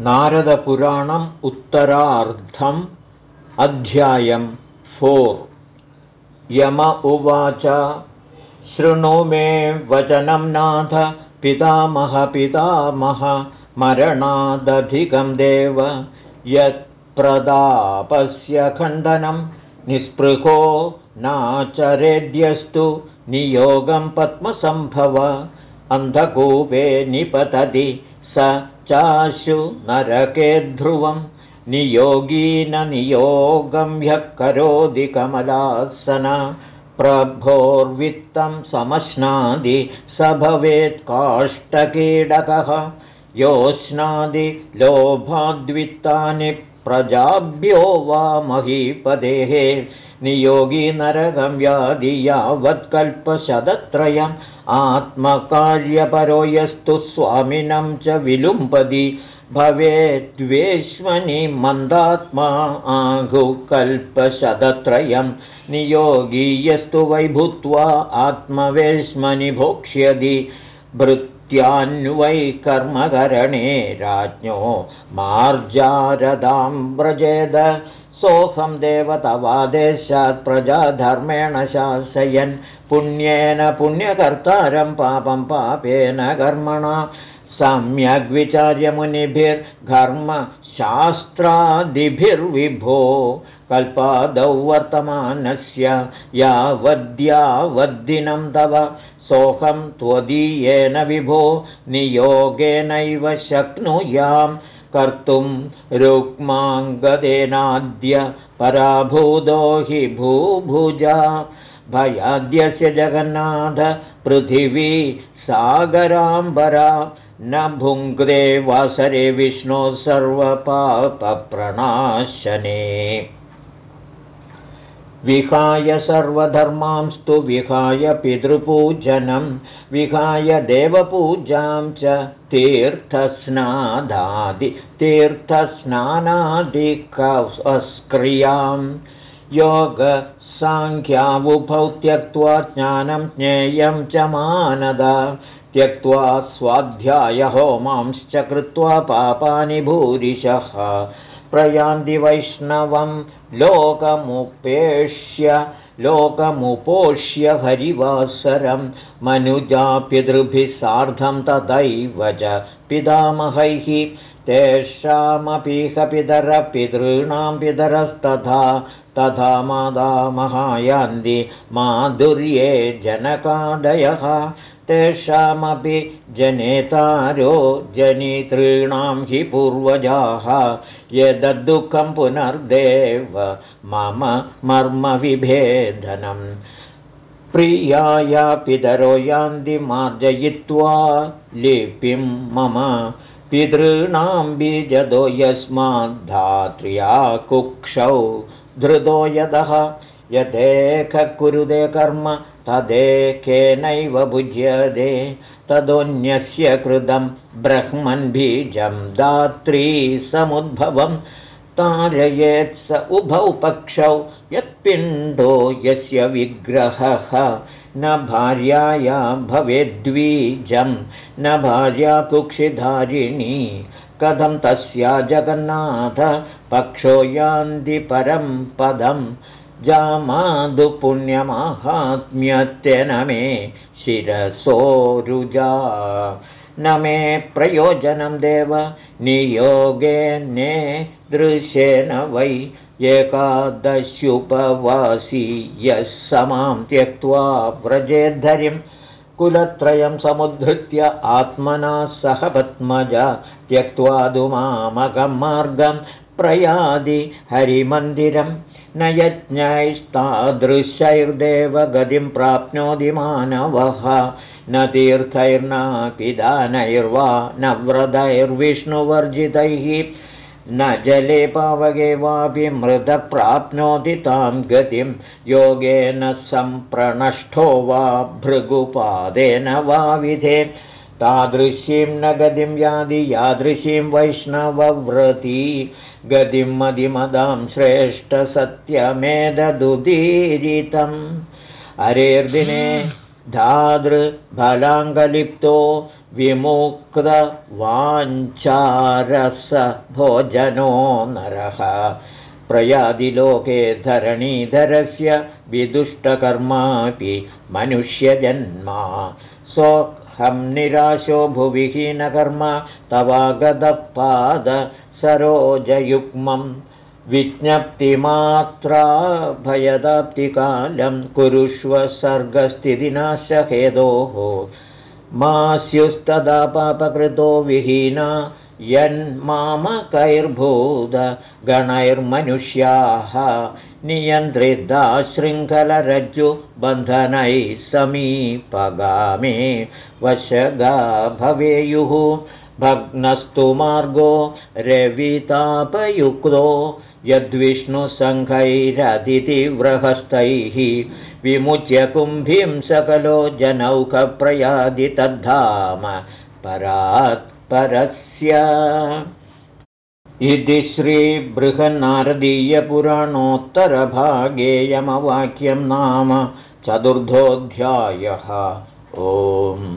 नारदपुराणम् उत्तरार्धम् अध्यायम् फोर्। यम उवाच शृणु मे वचनं नाथ पितामह मरणादधिकं देव। यत्प्रदापस्य खण्डनं निःस्पृहो नाचरेद्यस्तु नियोगं पद्मसम्भव अन्धकूपे निपतति स चाशु नरके ध्रुवं नियोगी न नियोगं ह्यः करोति कमलासन। प्रभोर्वित्तं समश्नादि स भवेत् काष्ठकीडकः। योष्णादि लोभाद्वित्तानि प्रजाभ्यो वा महीपदेः नियोगी नरकं व्याधि यावत्कल्पशतत्रयम् आत्मकार्यपरो यस्तु स्वामिनं च विलुम्पति। भवेद्वेश्मनि मन्दात्मा आघुकल्पशतत्रयं नियोगी यस्तु वै भूत्वा आत्मवेश्मनि भोक्ष्यति। भृत्यान्वै कर्मकरणे राज्ञो मार्जारदां व्रजेद सोऽहं देवतवादेशात् प्रजाधर्मेण शासयन्। पुण्येन पुण्यकर्तारं पापं पापेन कर्मणा। सम्यग्विचार्यमुनिभिर्घर्मशास्त्रादिभिर्विभो कल्पादौ वर्तमानस्य यावद्यावद्दिनं तव। सोऽहं त्वदीयेन विभो। नियोगेनैव शक्नुयाम् कर्तुं रुक्माङ्गदेनाद्य पराभूतो हि भूभुजा। भयाद्यस्य जगन्नाथ पृथिवी सागराम्बरा। न भुङ्क्ते वासरे विष्णो सर्वपापप्रणाशने विहाय सर्वधर्मांस्तु विहाय पितृपूजनं विहाय देवपूजां च तीर्थस्नादादि तीर्थस्नानादिकस्क्रियां योगसाङ्ख्यावुभौ त्यक्त्वा ज्ञानं ज्ञेयं च मानद त्यक्त्वा स्वाध्यायहोमांश्च कृत्वा पापानि भूरिशः प्रयान्ति वैष्णवं लोकमुपेष्य लोकमुपोष्य हरिवासरं। मनुजापितृभिः सार्धं तथैव च पितामहैः। तेषामपीह पितरपितॄणां पितरस्तथा तथा मादामहायान्ति माधुर्ये जनकादयः तेषामपि जनेतारो जनितॄणां हि पूर्वजाः यदुःखं पुनर्देव मम मर्मविभेदनम् प्रियाय पितरो यान्ति मार्जयित्वा लिपिं मम पितॄणां बीजदो यस्माद्धात्र्या कुक्षौ धृतो यदः यदेक कुरुदे कर्म तदेकेनैव भुज्यते तदोऽन्यस्य कृतं ब्रह्मन्बीजं दात्री समुद्भवं तारयेत्स उभौ पक्षौ यत्पिण्डो यस्य विग्रहः न भार्याया भवेद्वीजं न भार्या कुक्षिधारिणी कथं तस्या जगन्नाथ पक्षो यान्ति परं पदम् जामादु पुण्यमाहात्म्यत्यन मे शिरसोरुजा न मे प्रयोजनं देव नियोगेने दृश्येन वै एकादश्युपवासी। यः समां त्यक्त्वा व्रजेद्धरिं कुलत्रयं समुद्धृत्य आत्मना सह पद्मज त्यक्त्वा दुमामकं मार्गं प्रयादि हरिमन्दिरम् न यज्ञैस्तादृशैर्देव गतिं प्राप्नोति मानवः। न तीर्थैर्नापि दानैर्वा न व्रतैर्विष्णुवर्जितैः। न जले पावगे वापि मृतप्राप्नोति तां गतिं। योगेन सम्प्रणष्ठो वा भृगुपादेन वा विधे तादृशीं न गतिं यादि यादृशीं वैष्णवव्रती। गतिं मदिमदां श्रेष्ठसत्यमेददुदीरितम् अरेर्दिने धातृफलाङ्गलिप्तो भोजनो नरः। प्रयादिलोके धरणीधरस्य विदुष्टकर्मापि मनुष्यजन्मा सोऽहं निराशो भुविहीनकर्म तवागतपाद सरोजयुग्मं विज्ञप्तिमात्रा भयदाप्तिकालं कुरुष्व सर्गस्थितिनाशहेदोः मा स्युस्तदा पापकृतो विहीना यन्मामकैर्भूतगणैर्मनुष्याः नियन्त्रिता शृङ्खलरज्जुबन्धनैः समीपगामे वशगा भवेयुः। भग्नस्तु मार्गो रवितापयुक्तो यद्विष्णुसङ्घैरतिथिव्रहस्तैः विमुच्य कुम्भीं सकलो जनौकप्रयादि तद्धाम परात् इति श्रीबृहन्नारदीयपुराणोत्तरभागे यमवाक्यं नाम चतुर्थोऽध्यायः। ओम्